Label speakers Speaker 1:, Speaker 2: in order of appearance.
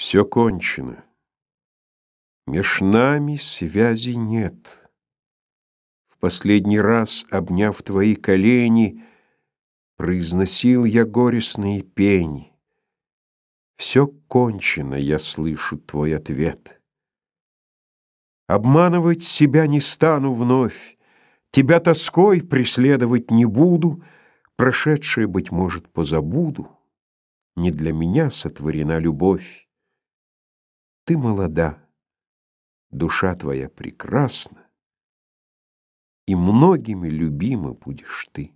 Speaker 1: Все кончено. Меж нами связи нет. В последний раз, обняв твои колени, Произносил я горестные пени. Все кончено, я слышу твой ответ. Обманывать себя не стану вновь, Тебя тоской преследовать не буду, Прошедшее, быть может, позабуду. Не для меня сотворена любовь. Ты молода, душа твоя прекрасна, И многими любима будешь ты.